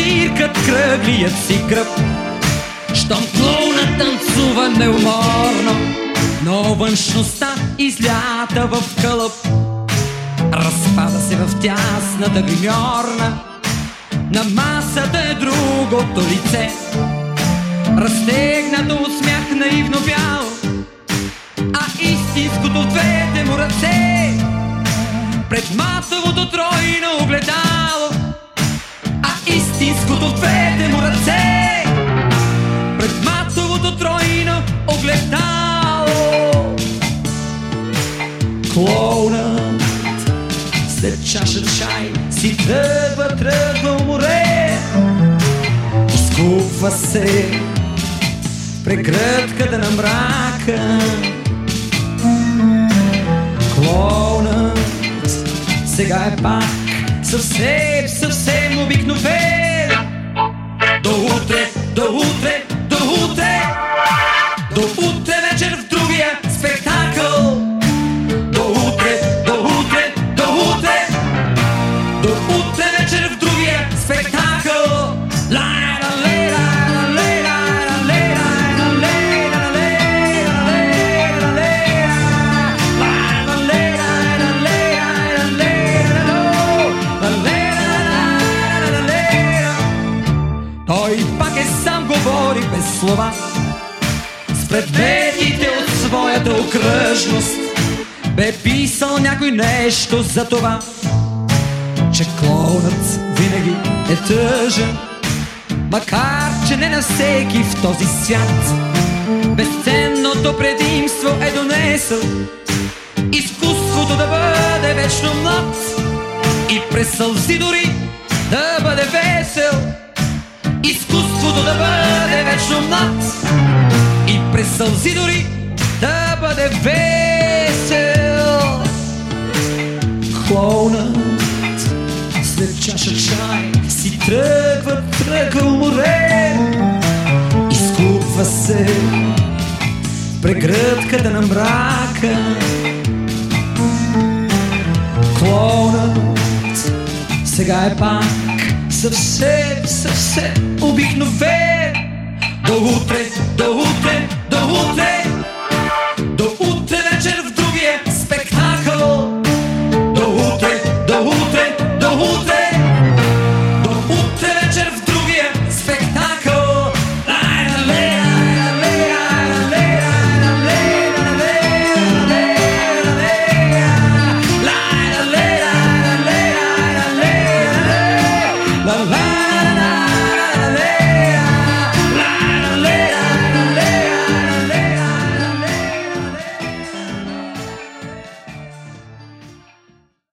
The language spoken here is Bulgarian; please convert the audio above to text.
циркът кръглият си гръб. Щом клоуна танцува неуморно, но външността излята в кълъп. Разпада се в тясната гримьорна, на масата е другото лице. Разтегнато от смях наивно бял, а истинското в двете му ръце. Пред масовото тройно огледало, в двете му ръце. Пред масовото тройно огледало. Клоунът след чаша чай си тръгва, тръгва море. Изкупва се прегръдката на мрака. Клоунът сега е пак съвсем, съвсем обикновен. Dou o trem, dou. Слова. С предметите от своята окръжност Бе писал някой нещо за това Че клоунът винаги е тъжен Макар, че не на всеки в този свят Безценното предимство е донесъл. Изкуството да бъде вечно млад И през сълзи дори да бъде весел. Изкуството да бъде млад И през сълзи дори да бъде весел. Клоунът след чаша чай си тръгва, тръгва море Изкупва се прегръдката на мрака. Клоунът сега е пак съвсем, съвсем обикновен. utre, do utre, do utre Do utre večer v dubje spektakl Do utre, do utre, do utre Do utre večer v dubje spektakl La la